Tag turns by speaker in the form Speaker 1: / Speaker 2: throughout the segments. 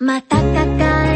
Speaker 1: またかか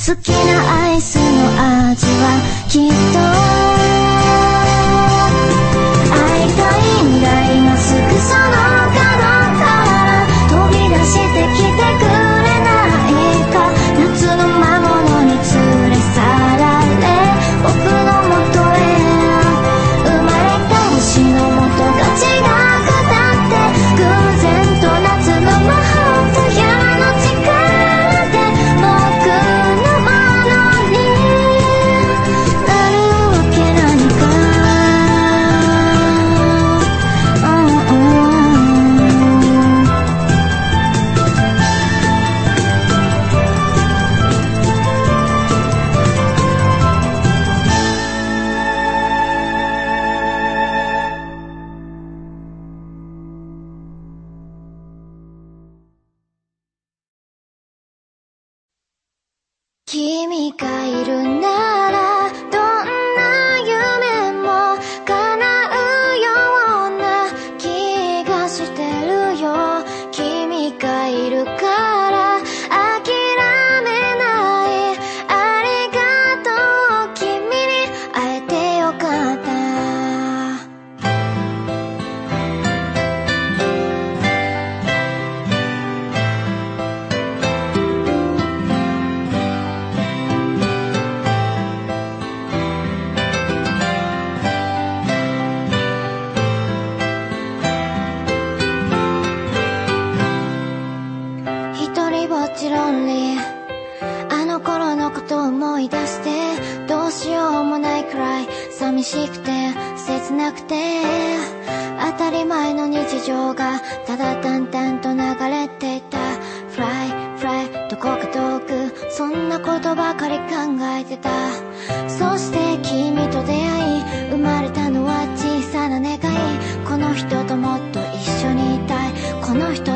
Speaker 1: 好きなアイスの味はきっと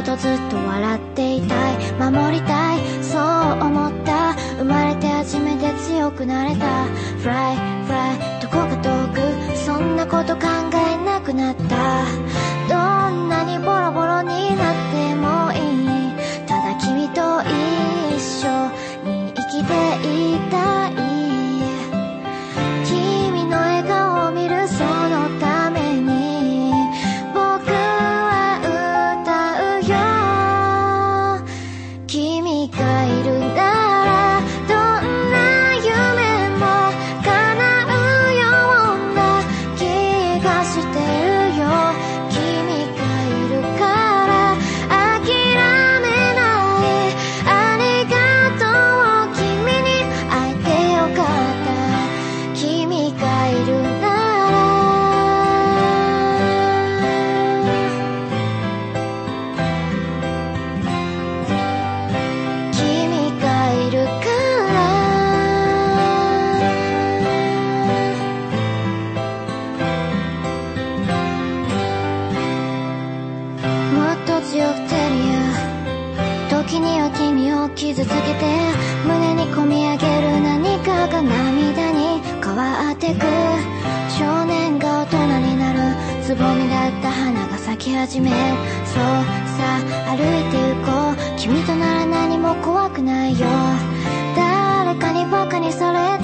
Speaker 1: とずっと笑っていたい。守りたい。そう思った。生まれて初めて強くなれた。Fly Fly どこか遠く？そんなこと考えなくなった。どんなにボロボロになってもいい。ただ君と一緒。始めそうさ歩いて行こう君となら何も怖くないよ誰かにバカにされて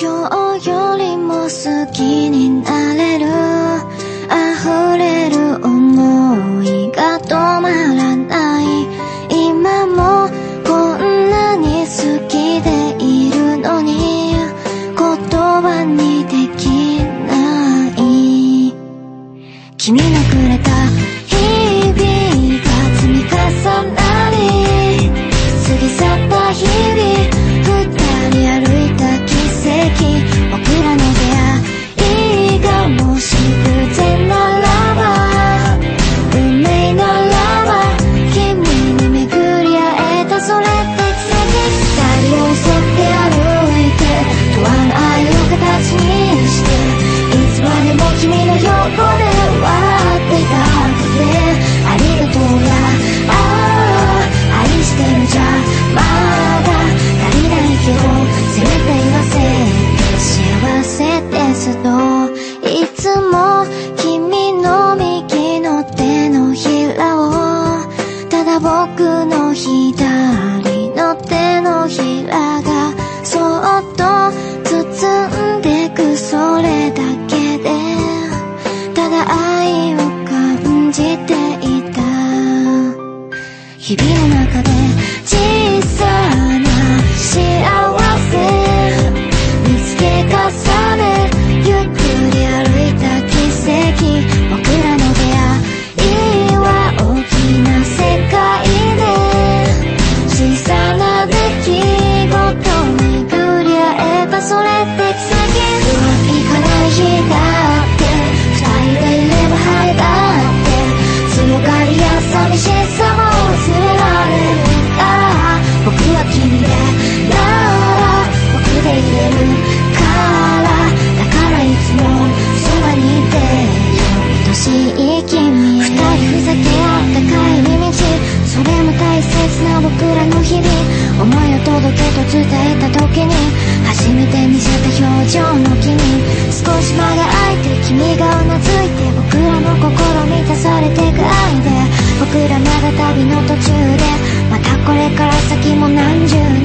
Speaker 1: 今日よりも好きになれる。溢れる想いな僕らの日々思いを届けと伝え
Speaker 2: た時に初めて見せた表情の君少し間が空いて君がうなずいて僕らの心満たされてく愛
Speaker 1: で僕らまだ旅の途中でまたこれから
Speaker 2: 先も何十年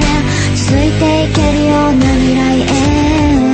Speaker 2: 続いていけるような未来へ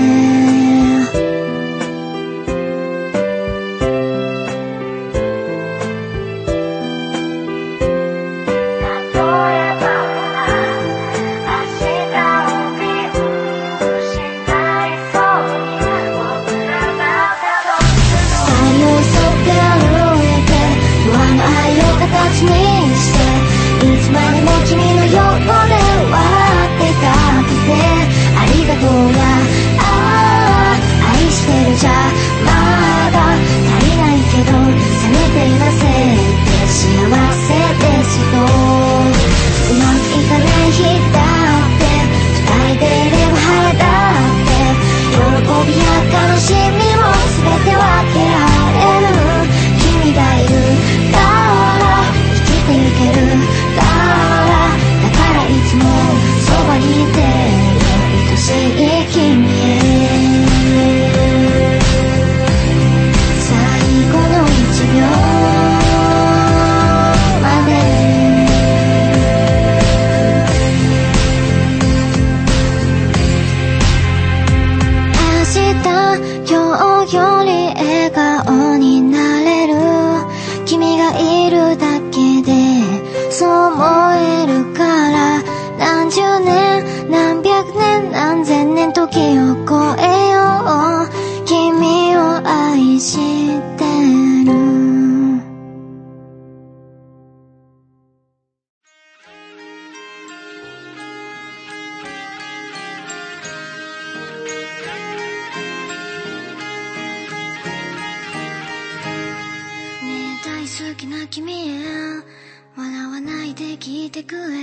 Speaker 2: てくれ。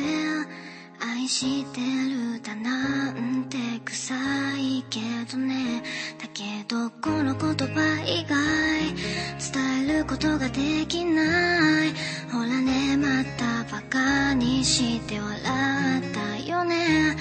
Speaker 2: 愛してるだなんて臭い
Speaker 1: けどね。だけどこの言葉以外伝えることができない。ほらねまたバカにして笑ったよね。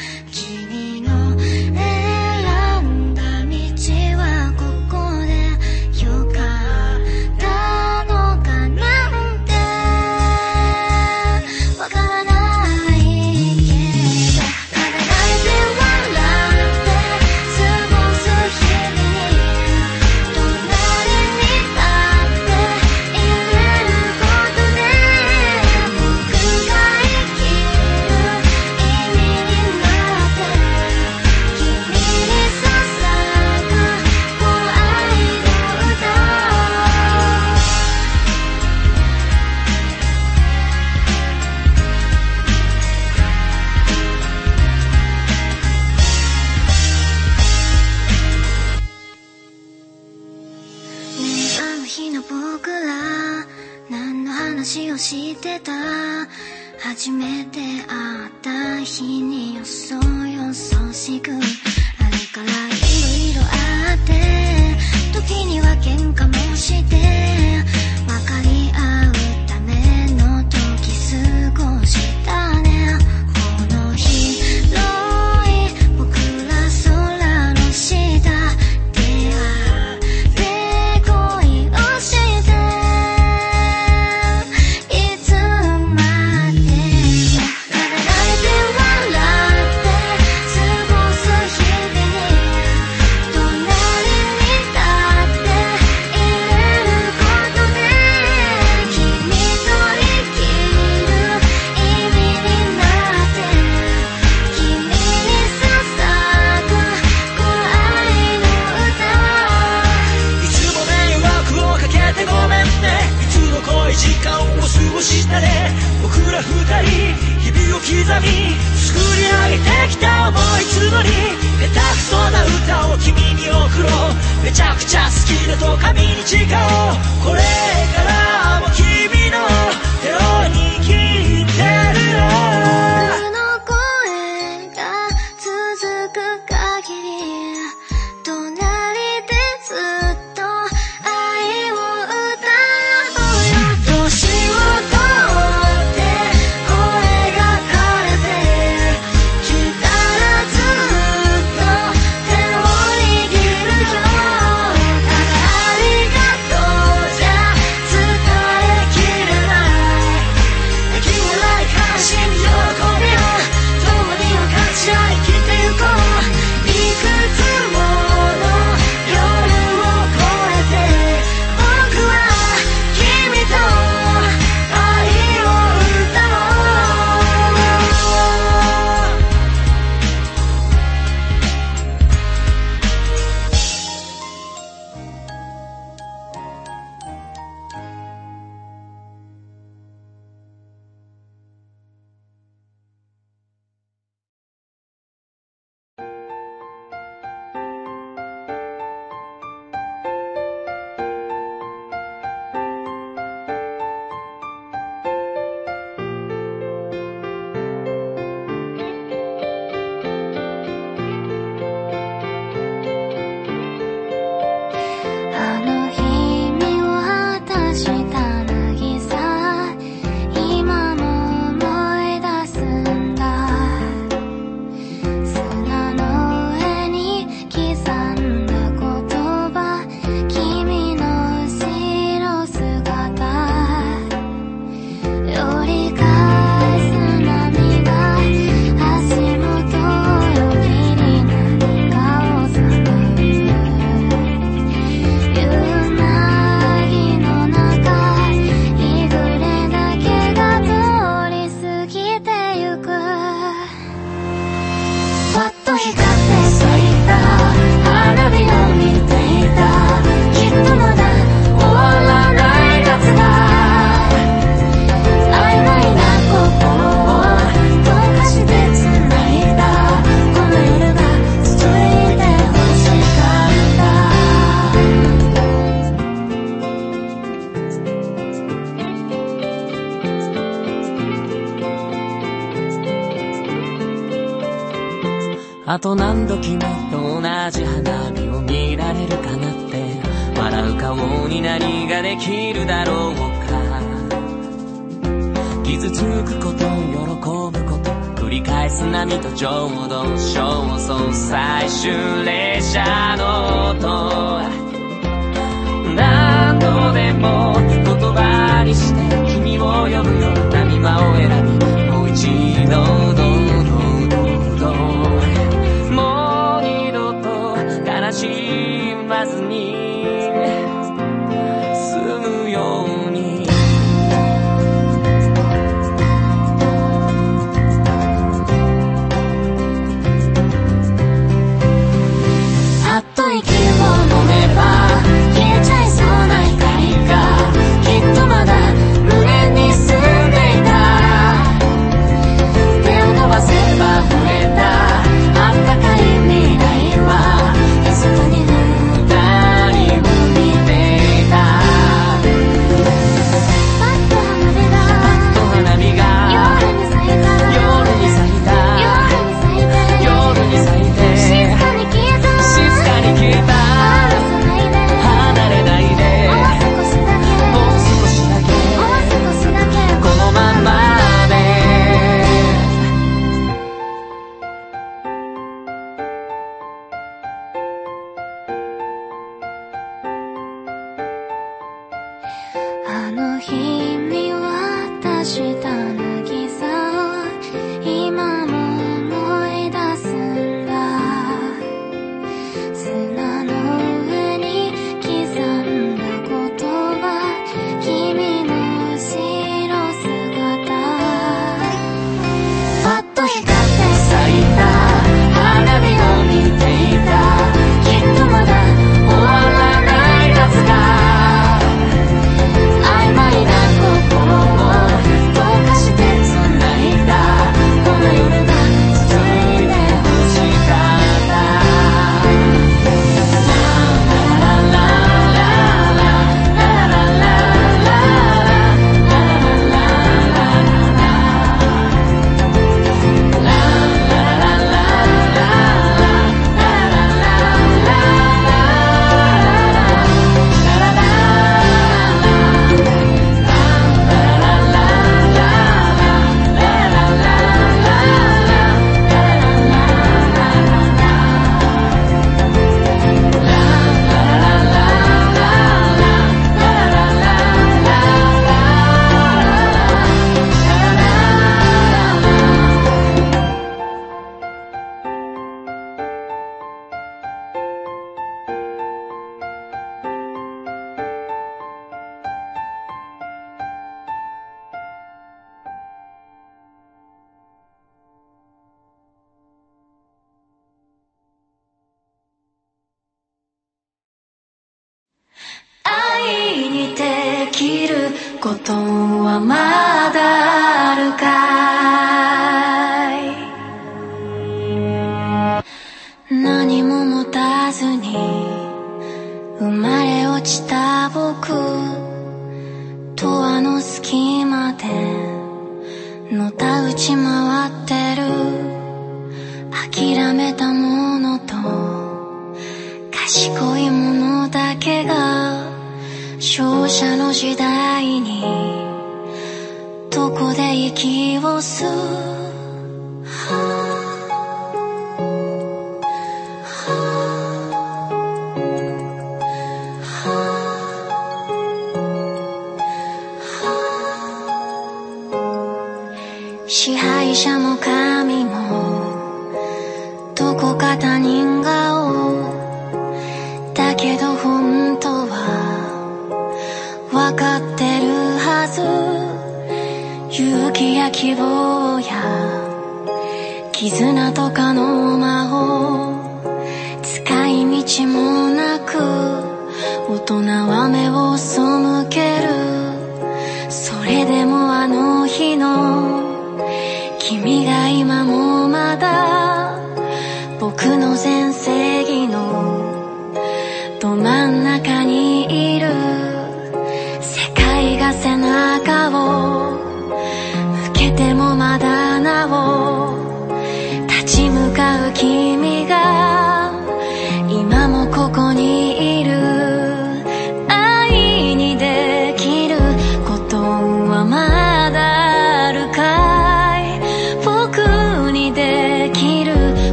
Speaker 1: ことはま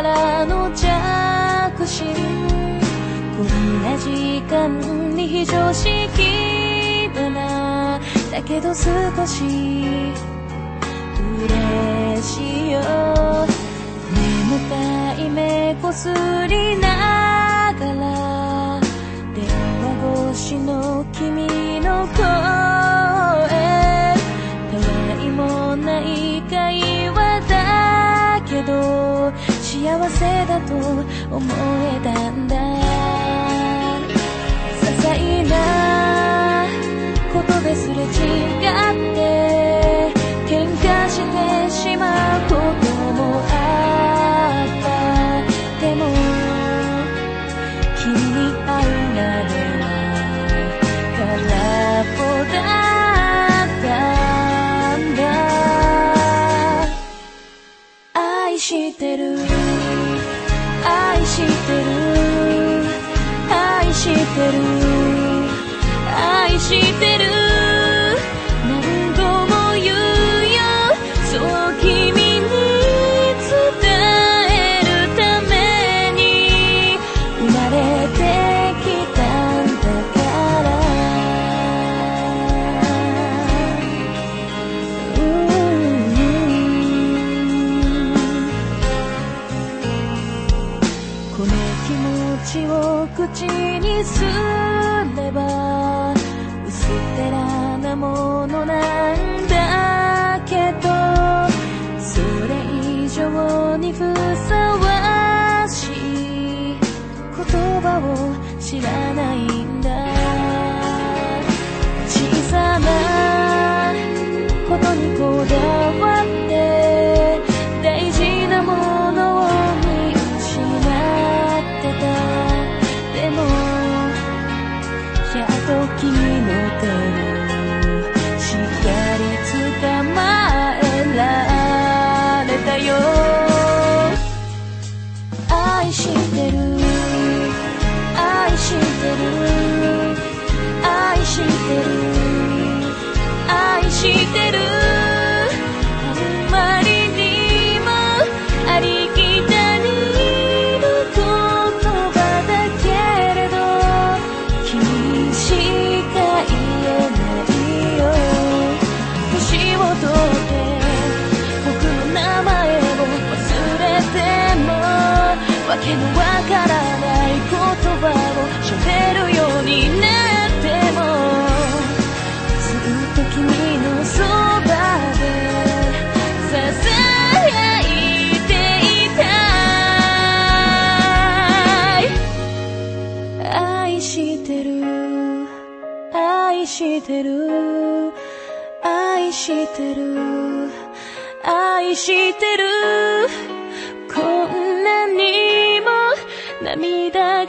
Speaker 1: からの着信こんな時間に非常識だなだけど少し嬉しいよ眠たい目こすりな幸せだと思えたんだ。些細なことですれ違って。してる。愛してる。愛してる。愛してる。してる。愛してる。愛してる。こんなにも涙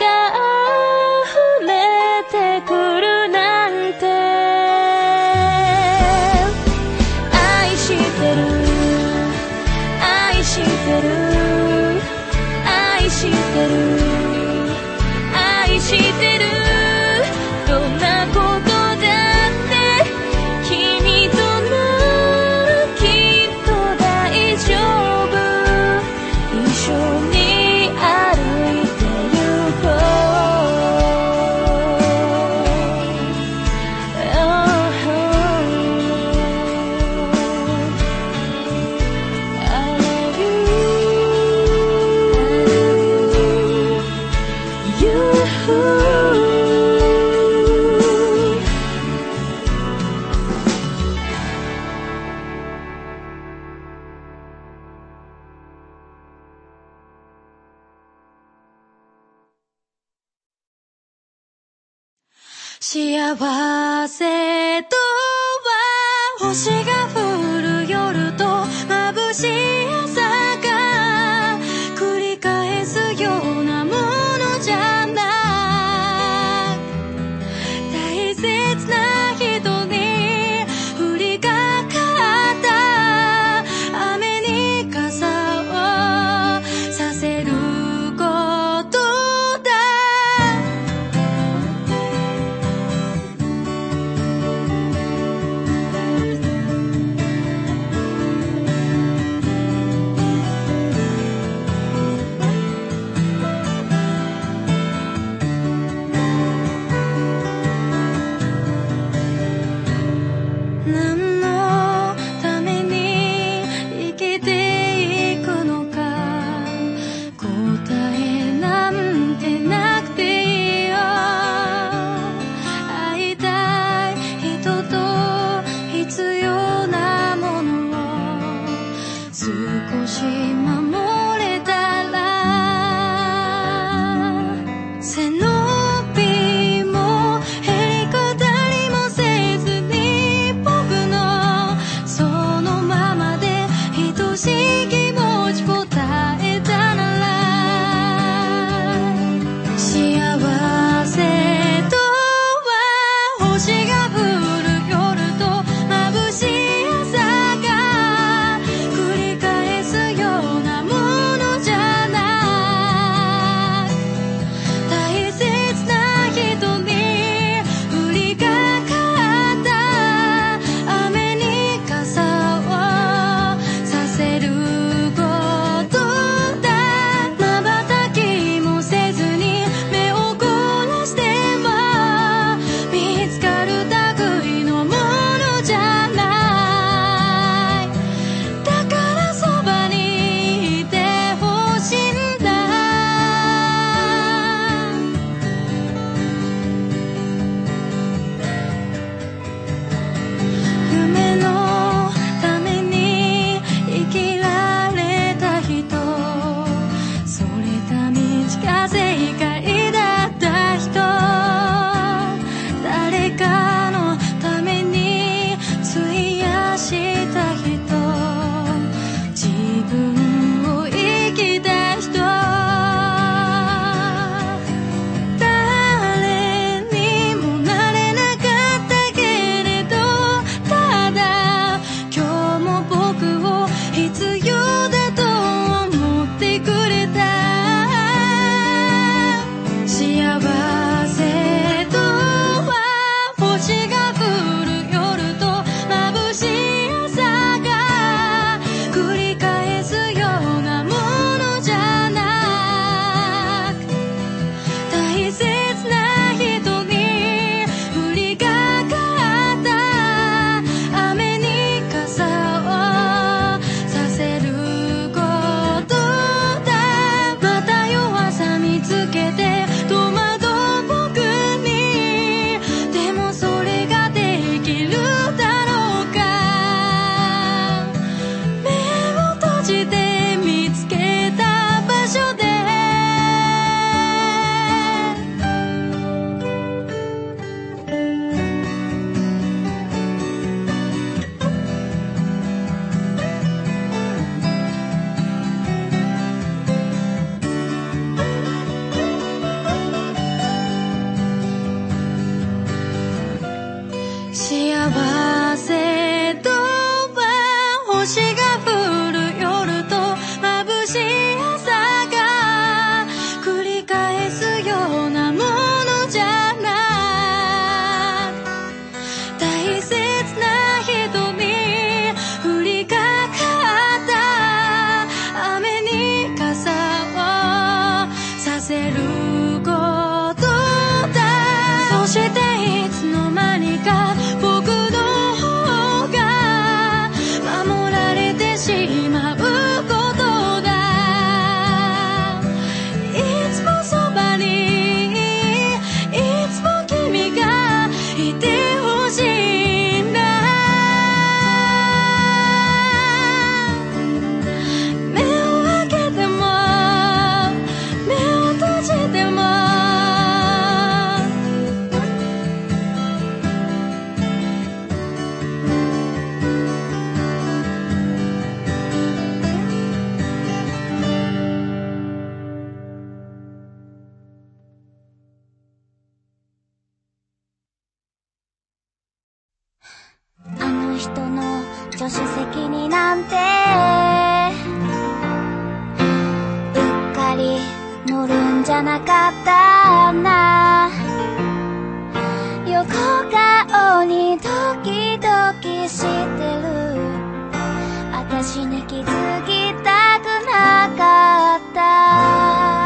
Speaker 1: 人の助手席になんて。うっかり乗るんじゃなかったな横顔にドキドキしてる。私に気づきたくなかった。